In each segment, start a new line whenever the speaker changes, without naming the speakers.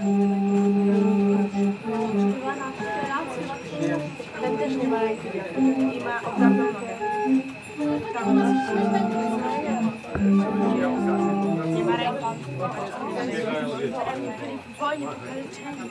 Nie ma ręki. Ten też nie ma ręki. I ma obdartą nogę. Nie ma ręki. Wojnie pokaleczeni.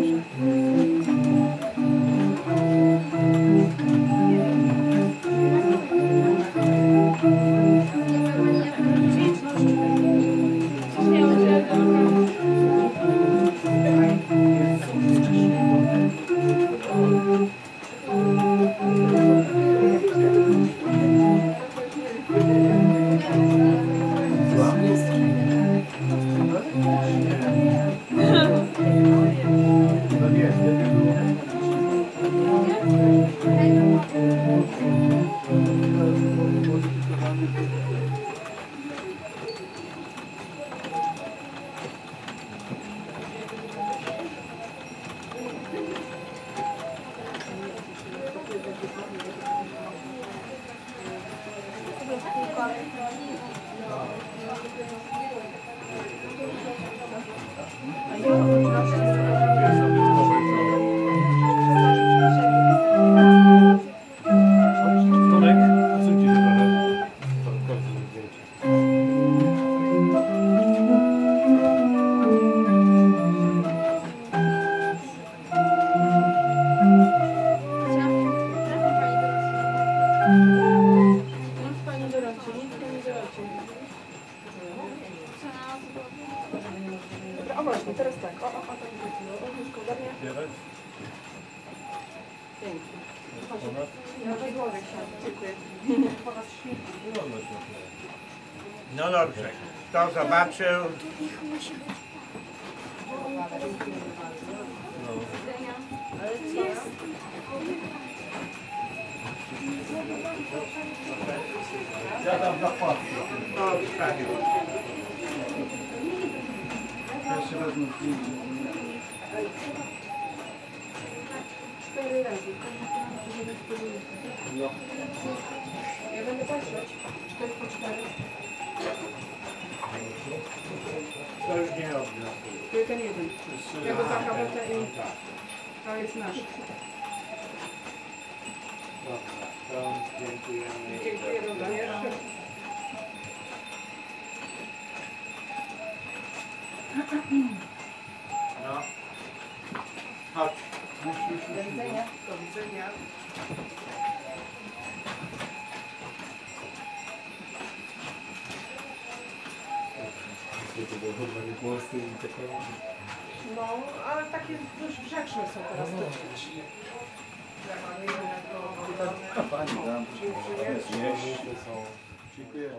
Thank you. Dziękuję.
No dobrze. Kto zobaczył?
No. Ja tam zapłacę.
O, wstawił.
Jeszcze wezmę zdjęcie.
Cztery razy.
No.
Ja będę patrzeć. Cztery po cztery.
To już nie robię.
To jest ten jeden. Ja go zakawę i to jest nasz.
Dobra, to dziękujemy.
Dziękuję również.
No. Chodź.
Do widzenia. Do widzenia.
To było chyba głosy i takie...
No, ale takie dość grzeczne są teraz te dzieci. Ja mam jednego.
Pani tam. Dziękuję.